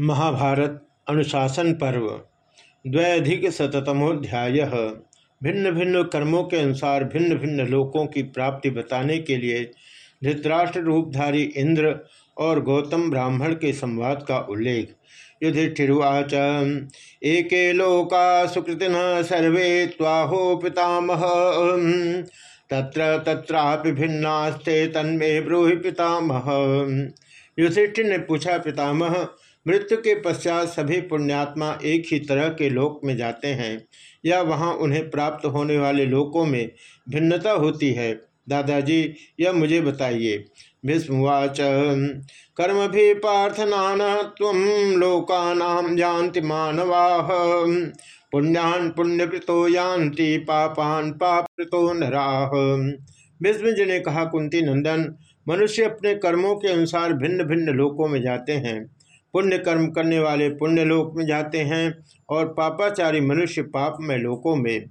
महाभारत अनुशासन पर्व, द्वैधिक शतमोध्याय भिन्न भिन्न कर्मों के अनुसार भिन्न भिन्न लोकों की प्राप्ति बताने के लिए धृतराष्ट्र रूपधारी इंद्र और गौतम ब्राह्मण के संवाद का उल्लेख। युधिष्ठिर्वाच, एक लोका सुकृतिन सर्वे ताहो पितामह। तत्र तत्रापि भिन्नास्ते तन्मे ब्रूहि पितामह। युधिष्ठिर ने पूछा, पितामह मृत्यु के पश्चात सभी पुण्यात्मा एक ही तरह के लोक में जाते हैं, या वहाँ उन्हें प्राप्त होने वाले लोकों में भिन्नता होती है। दादाजी, यह मुझे बताइए। भीष्मवाच कर्म भी पार्थनान तम लोकानाम जानति मानवा। पुण्यान पुण्यकृतो यान्ति, पापान पापकृतो नराह भीष्म जी ने कहा, कुंती नंदन, मनुष्य अपने कर्मों के अनुसार भिन्न भिन्न लोकों में जाते हैं। पुण्य कर्म करने वाले पुण्य लोक में जाते हैं और पापाचारी मनुष्य पाप में लोकों में।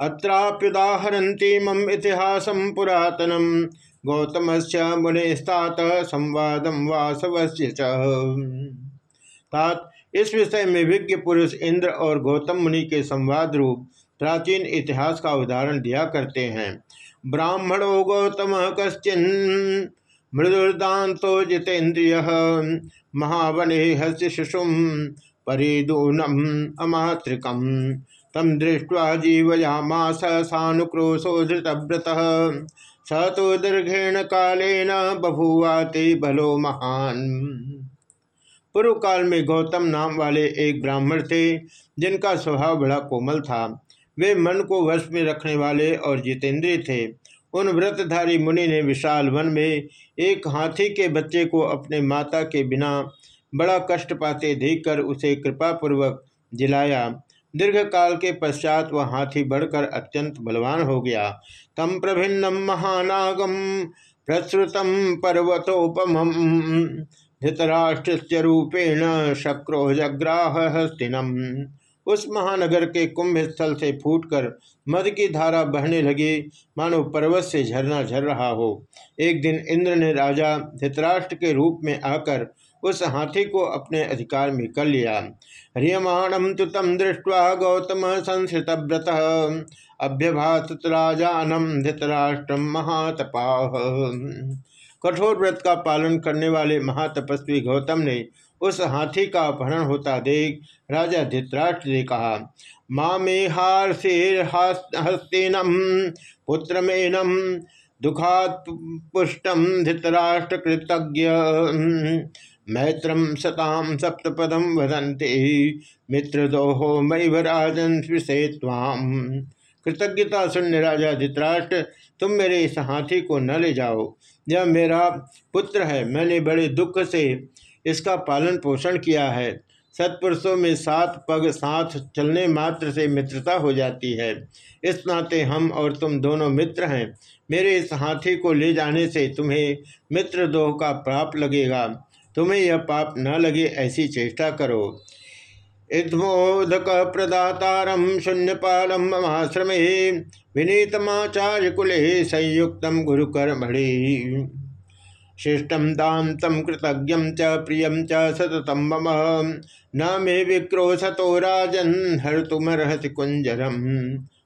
अत्राप्युदाहरती मम इतिहास पुरातनम। गौतम से मुनिस्तात संवादम वासवस्य तात, इस विषय में विज्ञ पुरुष इंद्र और गौतम मुनि के संवाद रूप प्राचीन इतिहास का उदाहरण दिया करते हैं। ब्राह्मणो गौतम कश्चिन मृदुर्दातो जितेन्द्रिय महावने हस्य शिशुम परिदूनम तम दृष्ट्वा जीवयामास सानुक्रोशो धृतव्रत। स तो दीर्घेण कालेन बभुवाते बलो महान। पूर्व काल में गौतम नाम वाले एक ब्राह्मण थे, जिनका स्वभाव बड़ा कोमल था। वे मन को वश में रखने वाले और जितेंद्रिय थे। उन व्रतधारी मुनि ने विशाल वन में एक हाथी के बच्चे को अपने माता के बिना बड़ा कष्ट पाते देखकर उसे कृपापूर्वक जिलाया। दीर्घ काल के पश्चात वह हाथी बढ़कर अत्यंत बलवान हो गया। तम प्रभिन्नम महानागम प्रसृतम पर्वतोपम धृतराष्ट्र रूपेण शक्रो जग्राह हस्तिनम उस महानगर के कुंभ स्थल से फूटकर मद की धारा बहने लगी। मानो पर्वत से झरना झर रहा हो। एक दिन इंद्र ने राजा धृतराष्ट्र के रूप में आकर उस हाथी को अपने अधिकार में कर लिया। ह्रियमाणम तो तम दृष्टवा गौतम संस्कृत व्रत अभ्यभात राजानम धृतराष्ट्रम महातपा। कठोर व्रत का पालन करने वाले महातपस्वी गौतम ने उस हाथी का अपहरण होता देख राजा धित्राष्ट्र ने कहा माँ में हार से हस्तेनम पुत्र मेनम दुखात पुष्टम धृतराष्ट्र कृतज्ञ। मैत्रम सताम सप्तपदम वदंते मित्र दोहो मैवराजन ताम कृतज्ञता शून्य राजा धित्राष्ट्र तुम मेरे इस हाथी को न ले जाओ। यह मेरा पुत्र है, मैंने बड़े दुख से इसका पालन पोषण किया है। सत्पुरुषों में सात पग साथ चलने मात्र से मित्रता हो जाती है। इस नाते हम और तुम दोनों मित्र हैं। मेरे इस हाथी को ले जाने से तुम्हें मित्र दोह का पाप लगेगा। तुम्हें यह पाप न लगे ऐसी चेष्टा करो। इधमोदक प्रदातारम शून्यपालम ममाश्रमे विनीतमाचार्य कुले संयुक्त गुरुकर्मणि। शिष्टम दाम तम कृतज्ञ च प्रिय च सततम मम। न मे विक्रोशतो राजन हर तुम रहस्य कुंजरम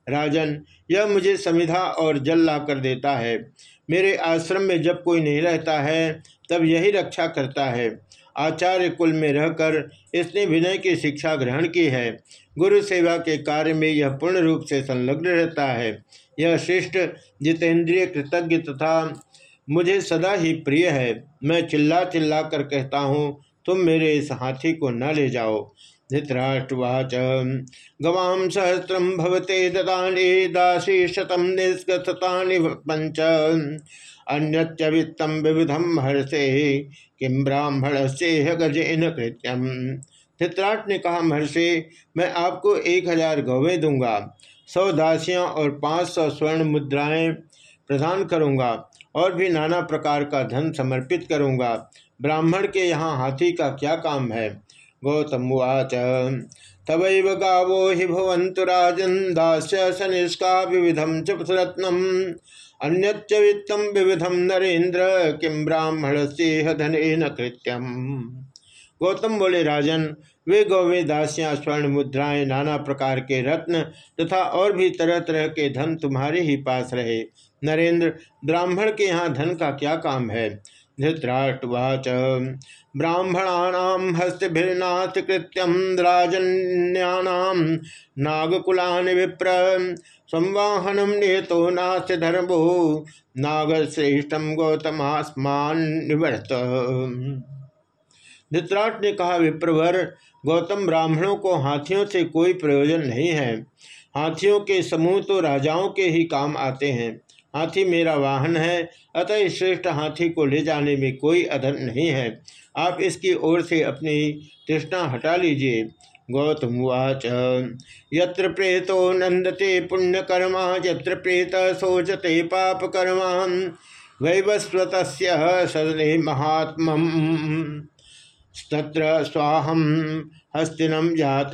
राजन, यह मुझे समिधा और जल ला कर देता है। मेरे आश्रम में जब कोई नहीं रहता है, तब यही रक्षा करता है। आचार्य कुल में रहकर इसने विनय की शिक्षा ग्रहण की है। गुरु सेवा के कार्य में यह पूर्ण रूप से संलग्न रहता है। यह शिष्ट जितेंद्रिय कृतज्ञ तथा मुझे सदा ही प्रिय है। मैं चिल्ला चिल्ला कर कहता हूँ, तुम मेरे इस हाथी को न ले जाओ। धृतराष्ट्रवाच गवाम सहस्रम भवते ददानी दासी शतम निष्गतानि पंच अन्यच्च वित्तम विविधम हर्षे किम ब्राह्मण से गजेन कृत्यम धृतराष्ट्र ने कहा, महर्षि, मैं आपको एक हज़ार गौवें दूँगा। सौ दासियाँ और पाँच सौ स्वर्ण मुद्राएँ प्रदान करूँगा। और भी नाना प्रकार का धन समर्पित करूँगा। ब्राह्मण के यहाँ हाथी का क्या काम है? गौतम उच तवैव गावो हि भवंतु राजन दास्य सनिष्का विविधम चुपरत्नम अन्यच्च वित्तम विविधम नरेन्द्र धन कृत्यम। गौतम बोले, राजन, वे गौवे दासियाँ स्वर्ण मुद्राएँ, नाना प्रकार के रत्न तथा और भी तरह तरह के धन तुम्हारे ही पास रहे। नरेंद्र, ब्राह्मण के यहाँ धन का क्या काम है? धृतराष्ट्रवाच ब्राह्मणानाम हस्तभिर्नाथ कृत्यम राजन्यानाम नागकुलान विप्र संवाहनम निहतो नाथ धर्मो नागश्रेष्ठम गौतमास्मान निवर्त। धृतराट ने कहा, विप्रवर, गौतम ब्राह्मणों को हाथियों से कोई प्रयोजन नहीं है। हाथियों के समूह तो राजाओं के ही काम आते हैं। हाथी मेरा वाहन है, अतः श्रेष्ठ हाथी को ले जाने में कोई अधन नहीं है। आप इसकी ओर से अपनी तृष्णा हटा लीजिए। गौतम उवाच यत्र प्रेतो नंदते पुण्यकर्मा, यत्र प्रेत शोचते पापकर्मा वैवस्वत सदने महात्म तत्र स्वाहम हस्तिनम जात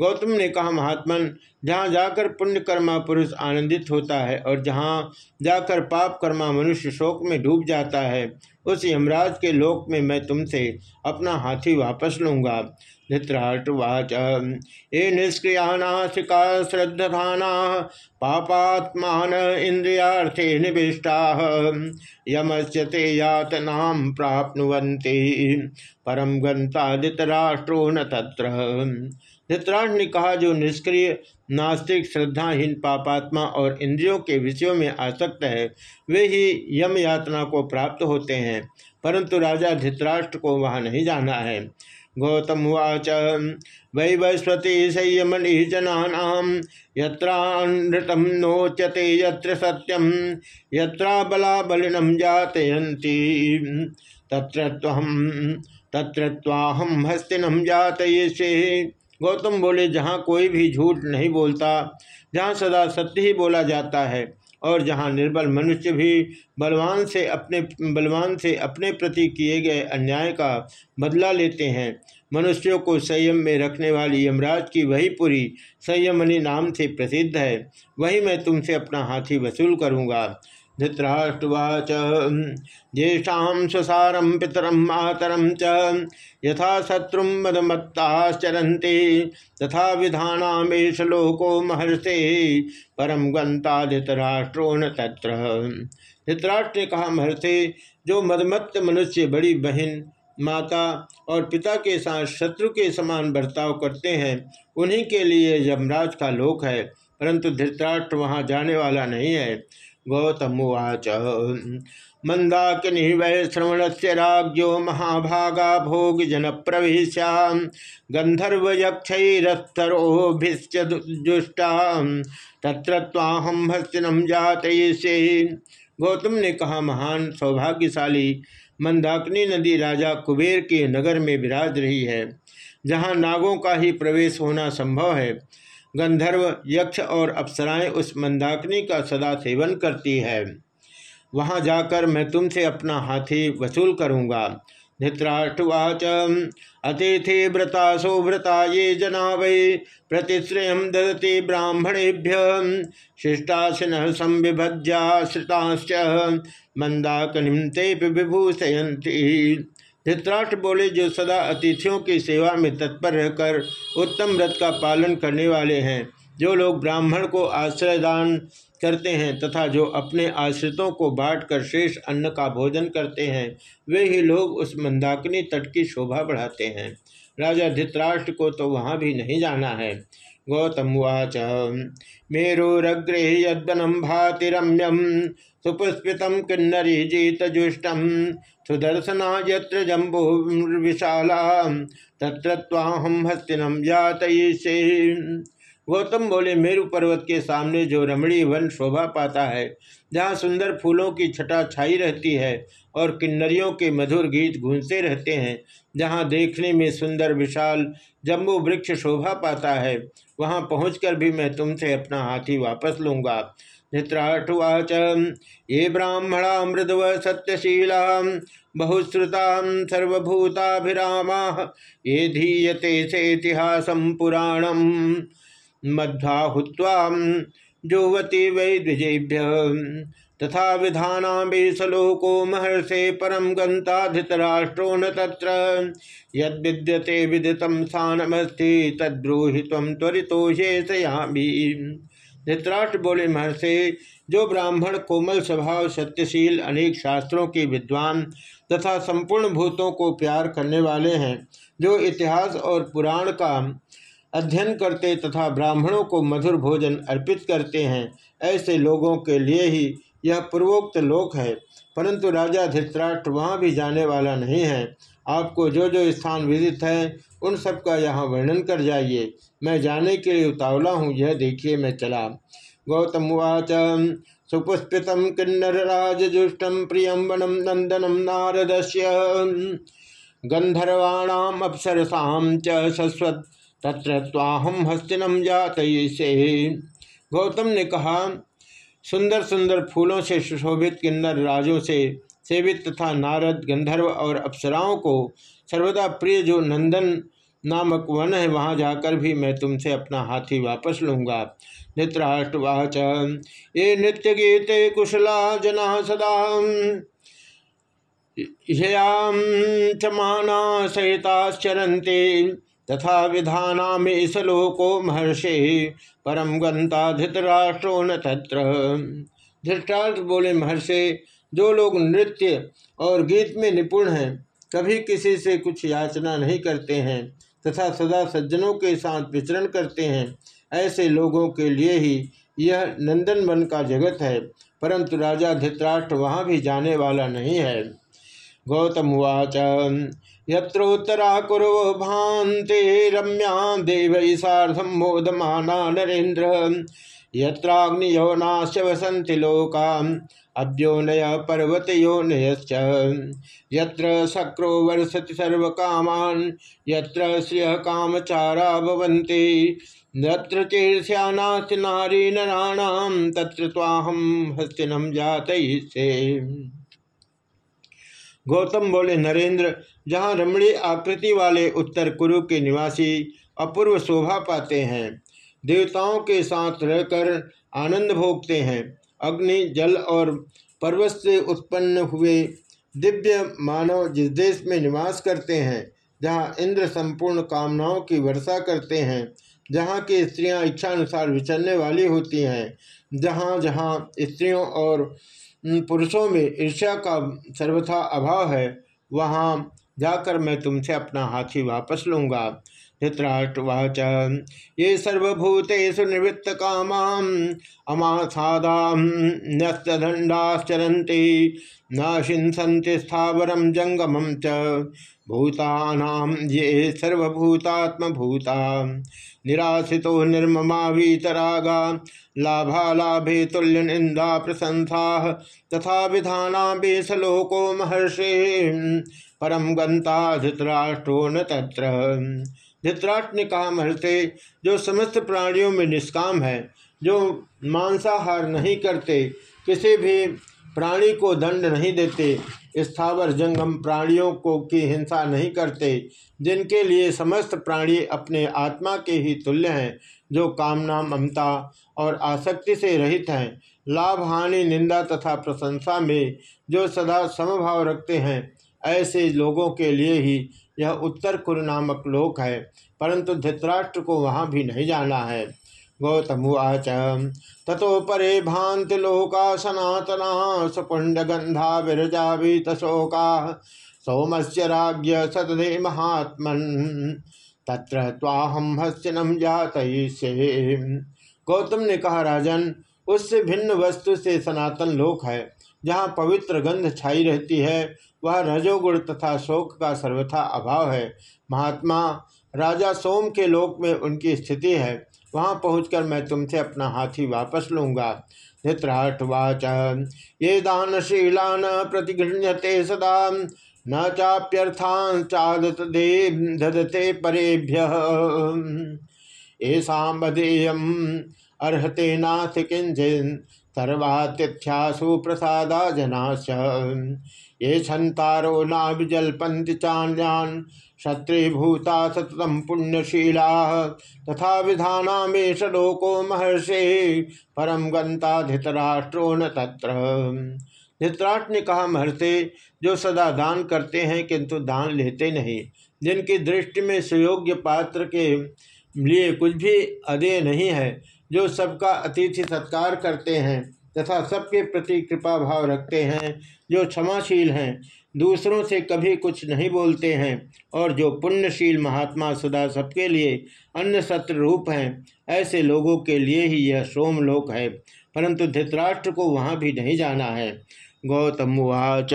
गौतम ने कहा, महात्मन जहाँ जाकर पुण्य कर्मा पुरुष आनंदित होता है और जहाँ जाकर पाप कर्मा मनुष्य शोक में डूब जाता है, उस यमराज के लोक में मैं तुमसे अपना हाथी वापस लूँगा। धृतराष्ट्रवाच ये निष्क्रियानाशिका श्रद्धाना पापात्मान इंद्रियार्थे निविष्टा, यमस्य ते यातनाम प्राप्नुवन्ति। परम गंता धृतराष्ट्रो न तत्र। धृतराष्ट्र ने कहा, जो निष्क्रिय, नास्तिक, श्रद्धाहीन पापात्मा और इंद्रियों के विषयों में आसक्त है, वे ही यम यातना को प्राप्त होते हैं, परंतु राजा धृतराष्ट्र को वहाँ नहीं जाना है। गौतम उवाच, वैवस्वती संयमनि जना यत्रानृतम नोच्यते यत्र सत्यम यत्रा बला बलिनम जातयन्ति। तत्र तत्र हस्तिनम जातयिष्ये गौतम बोले, जहाँ कोई भी झूठ नहीं बोलता, जहाँ सदा सत्य ही बोला जाता है, और जहाँ निर्बल मनुष्य भी बलवान से अपने, बलवान से अपने प्रति किए गए अन्याय का बदला लेते हैं, मनुष्यों को संयम में रखने वाली यमराज की वही पुरी संयमनी नाम से प्रसिद्ध है। वही मैं तुमसे अपना हाथी वसूल करूँगा। धृतराष्ट्रवाच ज्येषा सुसारम पितरम मातरम च। यथा शत्रु मदमत्ताश्चरती तथा विधानामेश लोको महर्षे। परम गंता धृतराष्ट्रो न तत्र। धृतराष्ट्र ने कहा, महर्षि, जो मदमत्त मनुष्य बड़ी बहन, माता और पिता के साथ शत्रु के समान बर्ताव करते हैं, उन्हीं के लिए यमराज का लोक है, परंतु धृतराष्ट्र वहाँ जाने वाला नहीं है। गौतमुवाच मंदाकिनी वै श्रवण से राजो महाभागा भोग जन प्रवेशा जुष्टा तत्र ताहम हस्तिनम जात से गौतम ने कहा, महान, सौभाग्यशाली मंदाकिनी नदी राजा कुबेर के नगर में विराज रही है, जहाँ नागों का ही प्रवेश होना संभव है। गंधर्व, यक्ष और अप्सराएँ उस मंदाकिनी का सदा सेवन करती है। वहाँ जाकर मैं तुमसे अपना हाथी वसूल करूँगा। धृतराष्ट्रवाच अतिथि व्रता सोव्रता ये जना वै प्रतिश्रय ददति ब्राह्मणेभ्य। शिष्टाशिन संविभज्या, श्रिताश्च मंदाकनिम ते विभूषयती धृतराष्ट्र बोले, जो सदा अतिथियों की सेवा में तत्पर रहकर उत्तम व्रत का पालन करने वाले हैं, जो लोग ब्राह्मण को आश्रय दान करते हैं तथा जो अपने आश्रितों को बांटकर शेष अन्न का भोजन करते हैं, वे ही लोग उस मंदाकिनी तट की शोभा बढ़ाते हैं। राजा धृतराष्ट्र को तो वहाँ भी नहीं जाना है। गौतम उच मेरुरग्रे यदनम भाति रम्यम सुपुष्पित किन्नरी जीतजुष्टम सुदर्शना यत्र जम्बो विशाला तत्रत्वाहम हस्तिनम जात से गौतम बोले, मेरु पर्वत के सामने जो रमणीय वन शोभा पाता है, जहाँ सुंदर फूलों की छटा छाई रहती है और किन्नरियों के मधुर गीत गूंजते रहते हैं, जहाँ देखने में सुंदर विशाल जम्बू वृक्ष शोभा पाता है, वहाँ पहुंचकर भी मैं तुमसे अपना हाथी वापस लूँगा। धृतराष्ट्रवाच ये ब्राह्मणा मृदव सत्यशीला, बहुश्रुता ये धीयते से इतिहासम पुराणम मध्वा हुआ जोवती वै द्विजेभ्य, तथा विधानाभिसलोको महर्षे परम गंता धृतराष्ट्रो न तत्र। यद्यते विदितम स्थानमस्ति तद्ब्रूहि त्वरितो शेषयामी। धृतराष्ट्र बोले, महर्षि, जो ब्राह्मण कोमल स्वभाव, सत्यशील, अनेक शास्त्रों के विद्वान तथा संपूर्ण भूतों को प्यार करने वाले हैं, जो इतिहास और पुराण का अध्ययन करते तथा ब्राह्मणों को मधुर भोजन अर्पित करते हैं, ऐसे लोगों के लिए ही यह पूर्वोक्त लोक है, परंतु राजा धृतराष्ट्र वहाँ भी जाने वाला नहीं है। आपको जो जो स्थान विदित है, उन सब का यहाँ वर्णन कर जाइए। मैं जाने के लिए उतावला हूँ, यह देखिए मैं चला। गौतम वाच सुपुष्पित किन्नर राजुष्टम प्रियम वनम नंदनम नारद गंधर्वाणाम अप्सरसाम च सस्वत, तत्र ताहम हस्तिनम जात से गौतम ने कहा सुंदर सुंदर फूलों से सुशोभित किन्नर राजों से सेवित तथा नारद गंधर्व और अप्सराओं को सर्वदा प्रिय जो नंदन नामक वन है, वहाँ जाकर भी मैं तुमसे अपना हाथी वापस लूँगा। नित्राष्ट्रवाच ये नित्य गीते कुशला जना सदा। चमाना सहिताश्चरन्ते तथा विधाना में श्लोको महर्षि परम गंता धृतराष्ट्रो न तत्र। धृतराष्ट्र बोले, महर्षि जो लोग नृत्य और गीत में निपुण हैं, कभी किसी से कुछ याचना नहीं करते हैं तथा सदा सज्जनों के साथ विचरण करते हैं, ऐसे लोगों के लिए ही यह नंदन वन का जगत है, परंतु राजा धृतराष्ट्र वहाँ भी जाने वाला नहीं है। गौतम उवाच यत्रोत्तरा कुरव भान्ते रम्या देव साधम मोदमाना नरेन्द्र, यत्राग्नियोनाश्च वसंति लोका अभ्योनय पर्वत योनयश्च यत्र शक्रो वर्षति सर्वकामान्, यत्र श्रियः कामचारा भवन्ति। यत्र चीर्ष्यानास्ति नारी नराणां तत्र त्वाहं हस्तिनं जातयिष्ये। गौतम बोले, नरेंद्र, जहाँ रमणी आकृति वाले उत्तर कुरु के निवासी अपूर्व शोभा पाते हैं, देवताओं के साथ रहकर आनंद भोगते हैं अग्नि, जल और पर्वत से उत्पन्न हुए दिव्य मानव जिस देश में निवास करते हैं, जहाँ इंद्र संपूर्ण कामनाओं की वर्षा करते हैं, जहाँ की स्त्रियाँ इच्छानुसार विचरने वाली होती हैं, जहाँ जहाँ स्त्रियों और पुरुषों में ईर्ष्या का सर्वथा अभाव है, वहाँ जाकर मैं तुमसे अपना हाथी वापस लूँगा। धृतराष्ट्रवाच ये सर्वभूतेषु निवृत्त कामाम, अमासादाम न शिंसन्ति स्थावरम जंगमम च। भूतानाम ये सर्वभूतात्मभूता निराशितो निर्ममा वीतरागा, लाभालाभे तुल्य निंदा प्रशंसा, तथा विधाना बेसलोको महर्षि। परम गंता धृतराष्ट्रो न तत्र। धृतराष्ट्र ने कहा, महर्षि, जो समस्त प्राणियों में निष्काम है, जो मांसाहार नहीं करते, किसी भी प्राणी को दंड नहीं देते, स्थावर जंगम प्राणियों को की हिंसा नहीं करते, जिनके लिए समस्त प्राणी अपने आत्मा के ही तुल्य हैं, जो कामना, ममता और आसक्ति से रहित हैं, लाभ, हानि, निंदा तथा प्रशंसा में जो सदा समभाव रखते हैं, ऐसे लोगों के लिए ही यह उत्तर कुरु नामक लोक है, परंतु धृतराष्ट्र को वहाँ भी नहीं जाना है। गौतमुवाच ततो परे भांति लोका सनातना सपुंड गंधा विरजा वीतशोका सोमस्य राज्य सतधे महात्मन, तत्र ताहम हस्तिनम जात से गौतम ने कहा, राजन, उससे भिन्न वस्तु से सनातन लोक है, जहाँ पवित्र गंध छाई रहती है वह रजोगुण तथा शोक का सर्वथा अभाव है। महात्मा, राजा सोम के लोक में उनकी स्थिति है। वहाँ पहुंचकर मैं तुमसे अपना हाथी वापस लूँगा। धृतराष्ट्रवाच ये दानशीलान प्रतिगृह्यते सदा। न चाप्यर्थान चादत दे ददते परेभ्य। ऐसा बधेयम अर्हते नाथ किंचन सर्वातिथ्यासु प्रसादा जनाश। ये छंतारो नाभिजल्पन्ति चान्यान् क्षत्रिभूता सततम पुण्यशीला। तथा विधानामेश लोको महर्षि परम गंता धृतराष्ट्रो न तत्र। धृतराष्ट्र ने कहा, महर्षि, जो सदा दान करते हैं, किंतु दान लेते नहीं। जिनकी दृष्टि में सुयोग्य पात्र के लिए कुछ भी अदेय नहीं है जो सबका अतिथि सत्कार करते हैं तथा सबके प्रति कृपा भाव रखते हैं, जो क्षमाशील हैं, दूसरों से कभी कुछ नहीं बोलते हैं, और जो पुण्यशील महात्मा सदा सबके लिए अन्य सत्र रूप हैं, ऐसे लोगों के लिए ही यह सोमलोक है, परंतु धृतराष्ट्र को वहाँ भी नहीं जाना है। गौतम उवाच।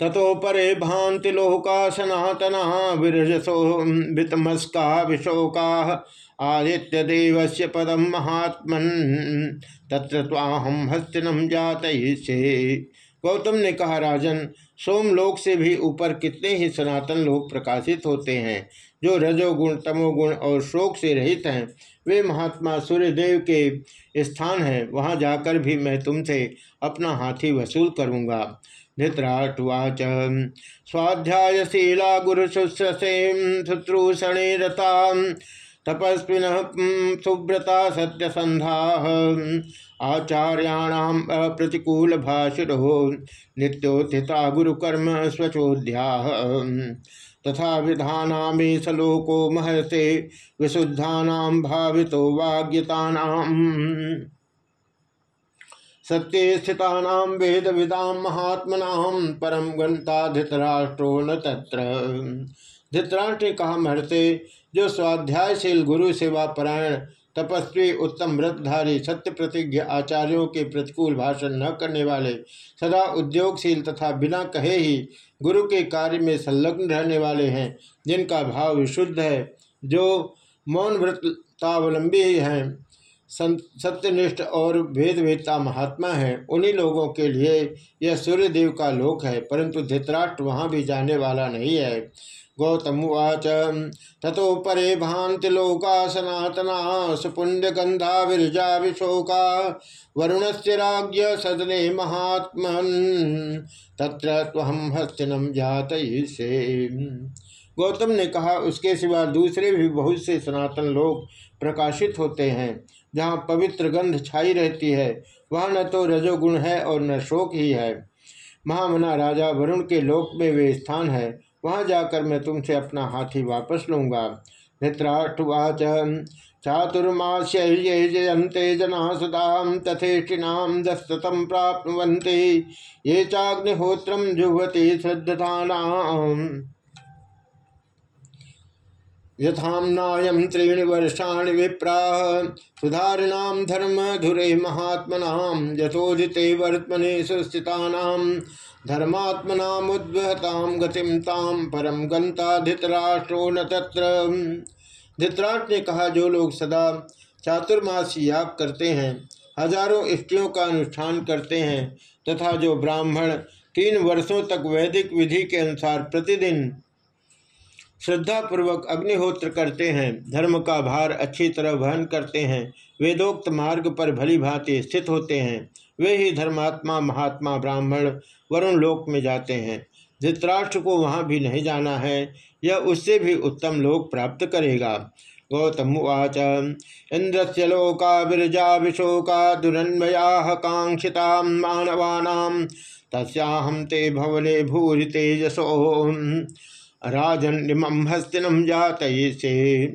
ततो परे भांति लोका सनातना विरजसो वितमस्का विशोका आदित्य देव से पदम महात्मन, तत्र ताहम हस्तिनम जात से गौतम ने कहा, राजन, सोमलोक से भी ऊपर कितने ही सनातन लोग प्रकाशित होते हैं, जो रजोगुण, तमोगुण और शोक से रहित हैं, वे महात्मा सूर्यदेव के स्थान हैं, वहाँ जाकर भी मैं तुमसे अपना हाथी वसूल करूँगा। धृतराष्ट्रवाच स्वाध्यायशीला गुरुशुश्रसें शुश्रूषणे रता तपस्विन सुव्रता सत्यसंधा आचार्याणाम प्रतिकूल भाषिरो नित्योत्थिता गुरुकर्म स्वचोध्या तथा विधानामे सलोको महर्षे विशुद्धा भावितो वाग्यता सत्य स्थिता वेद विदाम महात्मना परम गंता धृतराष्ट्रो न तत्र। धृतराष्ट्र कहा महर्षि, जो स्वाध्यायशील गुरु सेवा परायण, तपस्वी, उत्तम व्रतधारी, सत्य प्रतिज्ञ आचार्यों के प्रतिकूल भाषण न करने वाले, सदा उद्योगशील तथा बिना कहे ही गुरु के कार्य में संलग्न रहने वाले हैं, जिनका भाव विशुद्ध है, जो मौन व्रतावलंबी हैं। सत्यनिष्ठ और भेदवेदता महात्मा है। उन्हीं लोगों के लिए यह सूर्यदेव का लोक है, परंतु धृतराष्ट्र वहाँ भी जाने वाला नहीं है। गौतम उवाच ततो परे भांति लोका सनातना सुपुण्य गंधा विरजा विशोका वरुण से राज्य सदने महात्मन। तत्र हस्तिनम जात से गौतम ने कहा, उसके सिवा दूसरे भी बहुत से सनातन लोग प्रकाशित होते हैं, जहाँ पवित्र गंध छाई रहती है। वहाँ न तो रजोगुण है और न शोक ही है। महामना राजा वरुण के लोक में वे स्थान है। वहाँ जाकर मैं तुमसे अपना हाथी वापस लूँगा। धृतराष्ट्रवाच चातुर्माश्य जयंते जना सदा तथेष्टिनाम दस्तम प्राप्त ये चाग्निहोत्रम जुहती श्रद्धा यथाम्नायम त्रीणि वर्षाणि विप्रा सुधारिणाम धर्म धुरे महात्मना। यथोदिते वर्तमने सुस्थिता धर्मात्मनामुद्वहताम गतिम ताम परम गंता धृतराष्ट्रो न तत्र। धृतराष्ट्र ने कहा, जो लोग सदा चातुर्मासी याग करते हैं, हज़ारों स्त्रियों का अनुष्ठान करते हैं, तथा जो ब्राह्मण तीन वर्षों तक वैदिक विधि के अनुसार प्रतिदिन श्रद्धापूर्वक अग्निहोत्र करते हैं, धर्म का भार अच्छी तरह वहन करते हैं, वेदोक्त मार्ग पर भली भांति स्थित होते हैं वे ही धर्मात्मा, महात्मा, ब्राह्मण, वरुण लोक में जाते हैं। धृतराष्ट्र को वहाँ भी नहीं जाना है। यह उससे भी उत्तम लोक प्राप्त करेगा। गौतम उवाच इंद्र से लोका विरजा विशोका दुरन्वया कांक्षिता मानवानाम तस्याहम ते भवने भूरि तेजसो राजन हस्तिनम जात से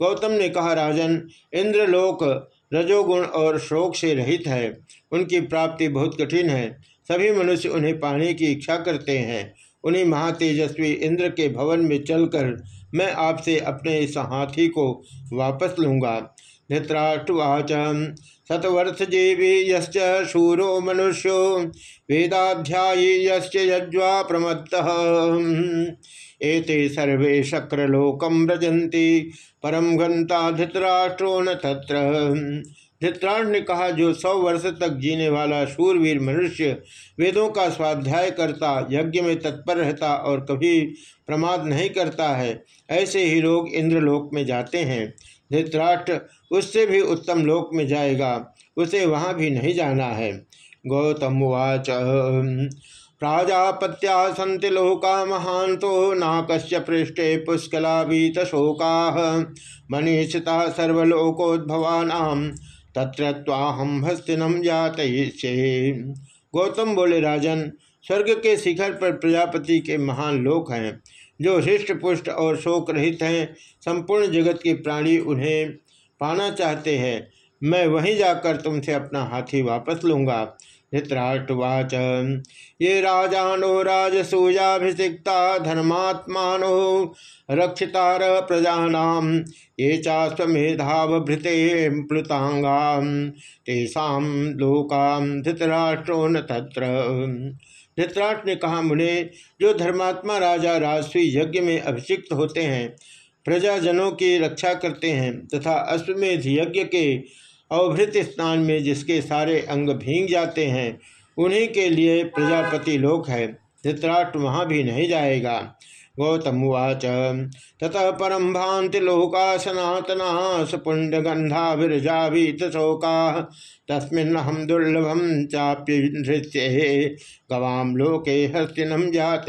गौतम ने कहा, राजन, इंद्रलोक रजोगुण और शोक से रहित है। उनकी प्राप्ति बहुत कठिन है। सभी मनुष्य उन्हें पाने की इच्छा करते हैं। उन्हीं महातेजस्वी इंद्र के भवन में चलकर मैं आपसे अपने इस हाथी को वापस लूँगा। धृतराष्ट्रवाच शतवर्ष जीवी शूरो मनुष्यो वेदाध्यायी यज्वा प्रमत्त। एते सर्वे शक्रलोकम व्रजंती परम घंता धृतराष्ट्रो न तत्र। धृतराष्ट्र ने कहा, जो सौ वर्ष तक जीने वाला शूरवीर मनुष्य वेदों का स्वाध्याय करता, यज्ञ में तत्पर रहता और कभी प्रमाद नहीं करता है, ऐसे ही लोग इंद्रलोक में जाते हैं। धृतराष्ट्र उससे भी उत्तम लोक में जाएगा, उसे वहाँ भी नहीं जाना है। गौतम उवाच। प्राजापत्या सन्ति लोका महांतो नाकस्य पृष्ठे पुष्कलावीत शोका मनीषिता सर्वलोकोद्भवानाम, तत्र ताहम हस्तिनम जात गौतम बोले, राजन, स्वर्ग के शिखर पर प्रजापति के महान लोक हैं, जो हृष्ट पुष्ट और शोक रहित हैं, संपूर्ण जगत के प्राणी उन्हें पाना चाहते हैं। मैं वहीं जाकर तुमसे अपना हाथी वापस लूँगा। धृतराष्ट्रवाच ये राजानो, राजसूयाभिषिक्ता धर्मात्मा रक्षितार प्रजानाम ये चास्वेधावभृते प्लुतांगा तेषा लोका धृतराष्ट्रो न तत्र। धृतराष्ट्र ने कहा, मुने, जो धर्मात्मा राजा राजस्वी यज्ञ में अभिषिक्त होते हैं, प्रजाजनों की रक्षा करते हैं तथा अश्वमेध यज्ञ के अवभृत स्नान में जिसके सारे अंग भींग जाते हैं, उन्हीं के लिए प्रजापति लोक है। धृतराष्ट्र वहाँ भी नहीं जाएगा। गौतम उवाच, ततः परम भांति लोका सनातना सुपुण्य गंधा विरजावीत शोका। तस्मिन हम दुर्लभम चाप्य नृत्य गवाम लोके हस्तिनम जात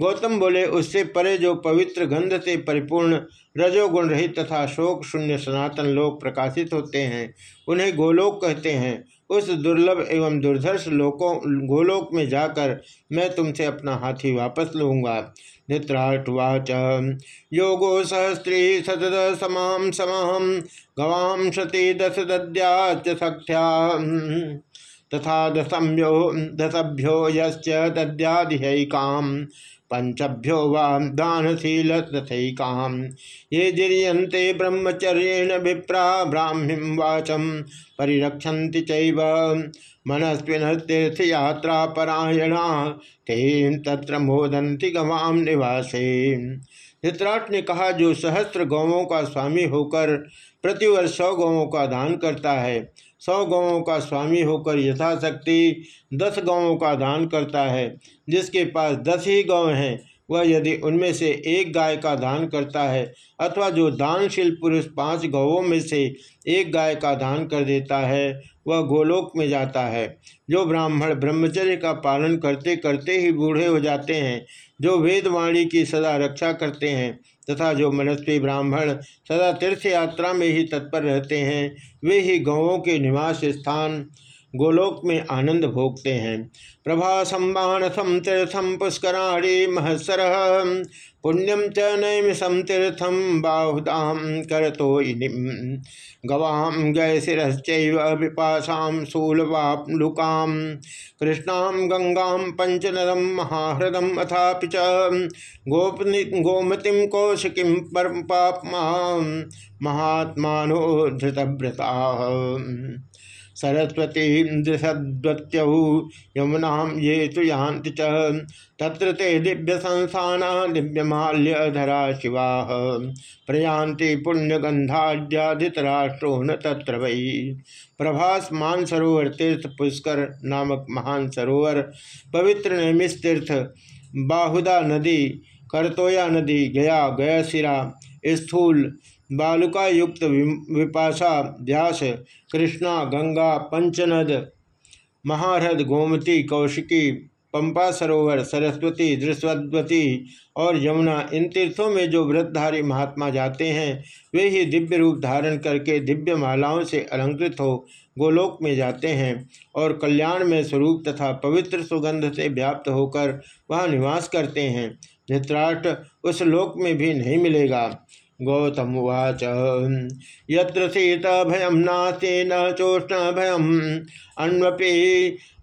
गौतम बोले, उससे परे जो पवित्र गंध से परिपूर्ण रजोगुण रहित तथा शोक शून्य सनातन लोक प्रकाशित होते हैं, उन्हें गोलोक कहते हैं। उस दुर्लभ एवं दुर्धर्ष लोकों, गोलोक में जाकर मैं तुमसे अपना हाथी वापस लूँगा। नित्राटवाच योगो सहस्त्री सतद समाम समाम गवाम सती दस दद्याच सख्या। तथा दशम्यो, दशभ्यो यश्च पंचभ्यो वाम दानशील तथैकाम ये जीयते ब्रह्मचर्येण विप्रा ब्राह्मीं वाचम परिरक्षन्ति चैव। मनस्विन तीर्थयात्रा परायणा ते तत्र मोदंती गवाम निवासे। धृतराट ने कहा, जो सहस्त्र गौवों का स्वामी होकर प्रतिवर्ष सौ गौवों का दान करता है सौ गाँवों का स्वामी होकर यथाशक्ति दस गाँवों का दान करता है, जिसके पास दस ही गाँव हैं। वह यदि उनमें से एक गाय का दान करता है अथवा जो दानशील पुरुष पाँच गौों में से एक गाय का दान कर देता है, वह गोलोक में जाता है। जो ब्राह्मण ब्रह्मचर्य का पालन करते करते ही बूढ़े हो जाते हैं, जो वेदवाणी की सदा रक्षा करते हैं, तथा जो मनस्वी ब्राह्मण सदा तीर्थ यात्रा में ही तत्पर रहते हैं, वे ही गौों के निवास स्थान गोलोक में आनंद भोगते हैं। प्रभा सम्मानसम तीर्थम पुष्कराणी महसर पुण्यम च नैमिषम तीर्थम बाहुदाम करतो गवाम गय शिश्चैव विपाशां शूलवालुकां कृष्णां गंगा पंचनदम महाहृदम अथापि च। गोपनि, गोमतिं कौशिकीं पापमा महात्मानो धृतव्रता सरस्वती दृशद्वत्यौ यमुना ये तो यान्ति च। तत्र ते दिव्य संस्थाना दिव्यमाल्यधरा शिवा प्रयांति पुण्यगंधाढ़ाधितराष्ट्रो न तत्र वै। प्रभास मान सरोवर तीर्थ पुष्कर नामक महान सरोवर पवित्र नैमिष तीर्थ बाहुदा नदी, करतोया नदी, गया गयाशिरा स्थूल बालुका युक्त विपाशा व्यास कृष्णा, गंगा, पंचनद महारद गोमती, कौशिकी, पंपा सरोवर, सरस्वती दृश्वती और यमुना, इन तीर्थों में जो व्रतधारी महात्मा जाते हैं, वे ही दिव्य रूप धारण करके दिव्य मालाओं से अलंकृत हो गोलोक में जाते हैं और कल्याण में स्वरूप तथा पवित्र सुगंध से व्याप्त होकर वह निवास करते हैं। धृतराष्ट्र उस लोक में भी नहीं मिलेगा। गौतम उवाच। यत्र शीत भयम नास्ति न चोष्ण भयम अन्वपि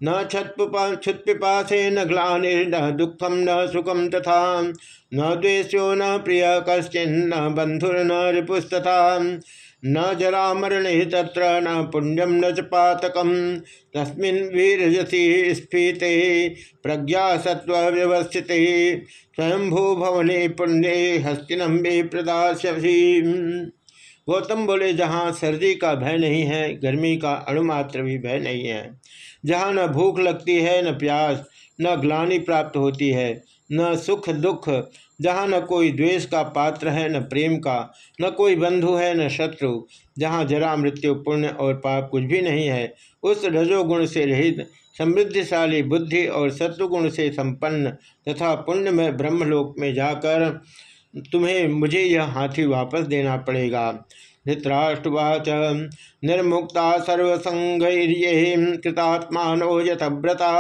न छुत्पिपासे न ग्लानिर्न दुखम न सुखम तथा, न द्वेष्यो न प्रिय कश्चिन्न बंधुर्न रिपुस्तथा। न जरा मरणे तत्र न पुण्यम न च पातकम। तस्मिन् वीरजसी स्फीते प्रज्ञा सत्व व्यवस्थित स्वयंभू भवने पुण्य हस्तिनम भी प्रदासी गौतम बोले, जहाँ सर्दी का भय नहीं है, गर्मी का अणुमात्र भी भय नहीं है। जहाँ न भूख लगती है, न प्यास, न ग्लानि प्राप्त होती है, न सुख दुख जहाँ न कोई द्वेष का पात्र है, न प्रेम का, न कोई बंधु है, न शत्रु, जहाँ जरा मृत्यु पुण्य और पाप कुछ भी नहीं है, उस रजोगुण से रहित, समृद्धिशाली बुद्धि और शत्रुगुण से संपन्न तथा पुण्य में ब्रह्मलोक में जाकर तुम्हें, मुझे यह हाथी वापस देना पड़ेगा। धृतराष्ट्रवाच निर्मुक्ता सर्वसंगैर्ये कृतात्मानो यथव्रता।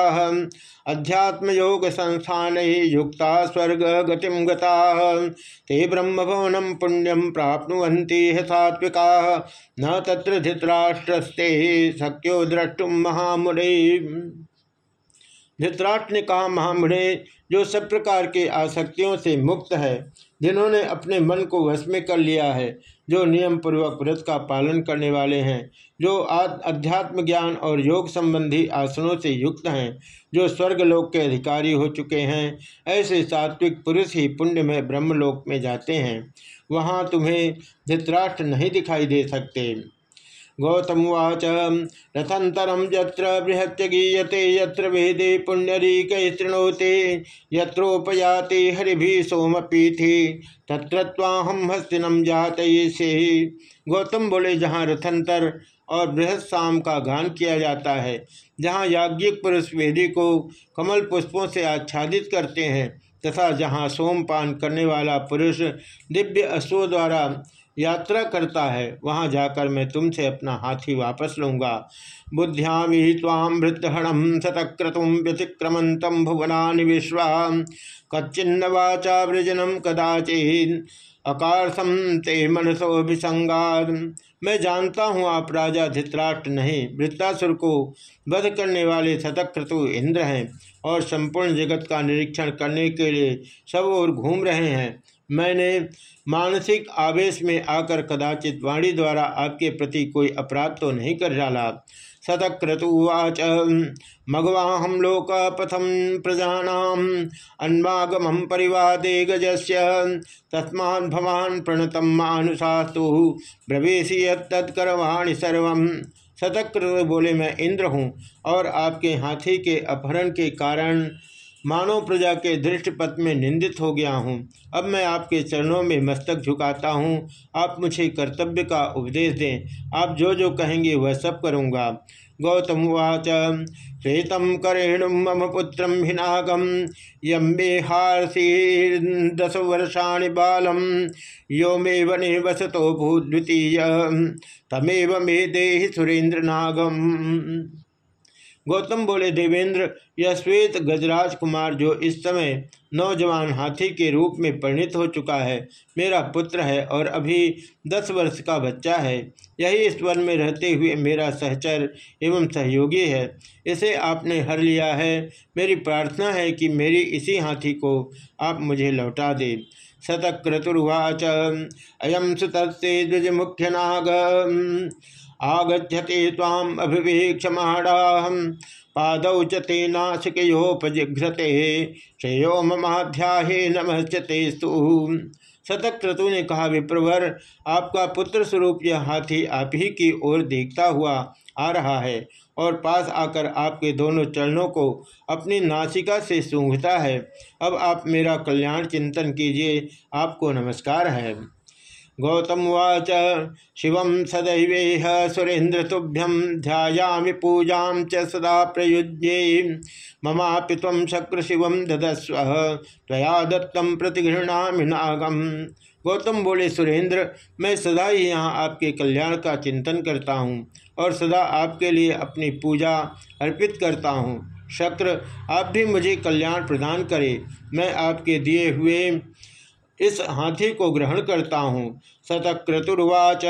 अध्यात्म योग संस्थान युक्ता स्वर्ग गतिम गता। ते ब्रह्मभवनम पुण्यम प्राप्नुवन्ति सात्विका न तत्र धृतराष्ट्रस्ते शक्यो द्रष्टुम महामुरे धृतराष्ट्र ने कहा महामुरे जो सब प्रकार के आसक्तियों से मुक्त है, जिन्होंने अपने मन को वश में कर लिया है जो नियम पूर्वक व्रत का पालन करने वाले हैं, जो अध्यात्म ज्ञान और योग संबंधी आसनों से युक्त हैं, जो स्वर्गलोक के अधिकारी हो चुके हैं, ऐसे सात्विक पुरुष ही पुण्य में ब्रह्मलोक में जाते हैं। वहाँ तुम्हें धृतराष्ट्र नहीं दिखाई दे सकते। गौतमवाच। रथंतरम यत्र बृहत्य गीयते, यत्र वेदे पुण्यरीक तृणोते यत्रोपयाते हरिभि सोमपीठे। तत्रत्वाहम हस्तिनम जात से गौतम बोले, जहाँ रथंतर और बृहद शाम का गान किया जाता है, जहाँ याज्ञिक पुरुष वेदी को कमल पुष्पों से आच्छादित करते हैं, तथा जहाँ सोमपान करने वाला पुरुष दिव्य अश्वों द्वारा यात्रा करता है, वहाँ जाकर मैं तुमसे अपना हाथी वापस लूँगा। बुद्ध्यामी ताम वृद्धहणम शतक्रतुम व्यतिक्रमंतम भुवना विश्वा। कच्चिन्न वाचा वृजनम कदाचिन अकारसम ते मनसोभिसंगाद मैं जानता हूँ आप राजा धित्राष्ट्र नहीं वृत्तासुर को वध करने वाले शतक्रतु इंद्र हैं और संपूर्ण जगत का निरीक्षण करने के लिए सब ओर घूम रहे हैं। मैंने मानसिक आवेश में आकर कदाचित वाणी द्वारा आपके प्रति कोई अपराध तो नहीं कर डाला। शतक्रतुवाच मगवाहम लोकपथम प्रजानाम अन्वागम परिवादे गजस्य तस्मा भवान प्रणतम मानुषास्तु ब्रवेशी तत्करवाणी सर्व शतक्रतु बोले, मैं इंद्र हूँ और आपके हाथी के अपहरण के कारण मानव प्रजा के दृष्ट पथ में निंदित हो गया हूँ। अब मैं आपके चरणों में मस्तक झुकाता हूँ। आप मुझे कर्तव्य का उपदेश दें। आप जो जो कहेंगे वह सब करूँगा। गौतम उवाच श्वेत करेणु मम पुत्र हिनागम यम मे दस वर्षाणि बालम। यो मे वने वसतो भूद्वितीय। तमेव मे देहि सुरेंद्र नागम गौतम बोले, देवेंद्र, यह श्वेत गजराज कुमार जो इस समय नौजवान हाथी के रूप में परिणित हो चुका है, मेरा पुत्र है और अभी दस वर्ष का बच्चा है। यही इस वन में रहते हुए मेरा सहचर एवं सहयोगी है। इसे आपने हर लिया है। मेरी प्रार्थना है कि मेरी इसी हाथी को आप मुझे लौटा दे। शतक्रतुर्वाच अयम सुत द्विज मुख्य नाग आगछते ताम अभिवेक्षमाणाहम पादौ च ते नाशिकयोपजिघ्रते श्रेयो ममाध्याहे नमस्ते स्तु। शतक्रतु ने कहा, विप्रवर, आपका पुत्र स्वरूप यह हाथी आप ही की ओर देखता हुआ आ रहा है। और पास आकर आपके दोनों चरणों को अपनी नासिका से सूंघता है। अब आप मेरा कल्याण चिंतन कीजिए। आपको नमस्कार है। गौतम वाच शिव सदैवेह सुरेन्द्र तुभ्यम ध्यायामि पूजा च सदा प्रयुज्ये। ममापि तम शक्र शिव ददस्व। त्वया दत्तम प्रतिगृहणा नागम। गौतम बोले, सुरेंद्र, मैं सदा ही यहाँ आपके कल्याण का चिंतन करता हूँ और सदा आपके लिए अपनी पूजा अर्पित करता हूँ। शक्र, आप भी मुझे कल्याण प्रदान करें। मैं आपके दिए हुए इस हाथी को ग्रहण करता हूँ। शतक्रतुर्वाच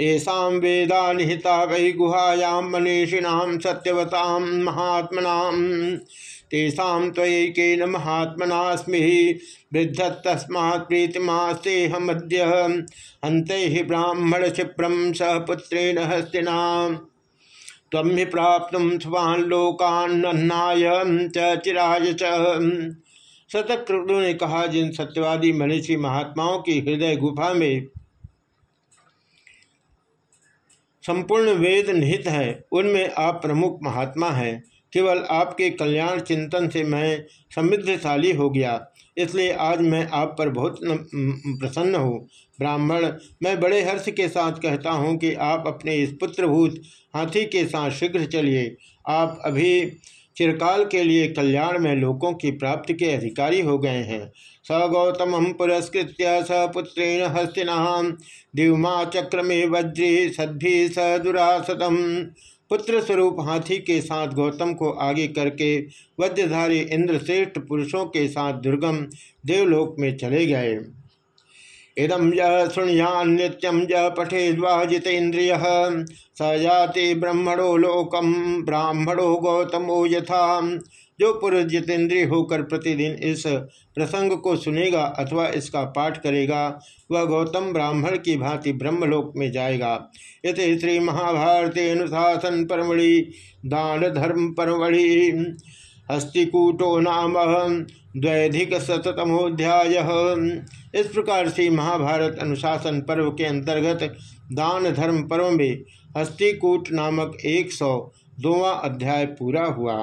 ऐसा वेदा निहिता वही गुहायाम मनीषिणाम सत्यवताम महात्मनाम तेषा तयैकेन महात्मनास्मि प्रीतिमास्ते हमद्य हंत ही ब्राह्मण क्षिप्रम सह पुत्रेण हस्तिना। तम प्राप्त स्वान् लोकान्नाय चिराय च। शतक्रु ने कहा, जिन सत्यवादी मनीषी महात्माओं की हृदय गुफा में संपूर्ण वेद निहित है, उनमें आप प्रमुख महात्मा हैं। केवल आपके कल्याण चिंतन से मैं समृद्धशाली हो गया। इसलिए आज मैं आप पर बहुत प्रसन्न हूँ। ब्राह्मण, मैं बड़े हर्ष के साथ कहता हूँ कि आप अपने इस पुत्रभूत हाथी के साथ शीघ्र चलिए। आप अभी चिरकाल के लिए कल्याण में लोकों की प्राप्ति के अधिकारी हो गए हैं। स गौतम पुरस्कृत स पुत्रेण हस्तिना। दिवमा चक्र में वज्री सद्भि स दुरासतम। पुत्र स्वरूप हाथी के साथ गौतम को आगे करके वज्रधारी इंद्र श्रेष्ठ पुरुषों के साथ दुर्गम देवलोक में चले गए। इदम य नित्यम ज पठे जितेन्द्रिय स जाति ब्रह्मणो लोकम ब्राह्मणो गौतमो यथा। जो पुरुष जितेंद्रिय होकर प्रतिदिन इस प्रसंग को सुनेगा अथवा इसका पाठ करेगा, वह गौतम ब्राह्मण की भांति ब्रह्मलोक में जाएगा। इस श्री महाभारती अनुशासन परमणि दान धर्म परमणि, हस्तिकूटो नाम द्वैधिक शतमोध्याय इस प्रकार से महाभारत अनुशासन पर्व के अंतर्गत दान धर्म पर्व में हस्तिकूट नामक एक सौ दोवा अध्याय पूरा हुआ।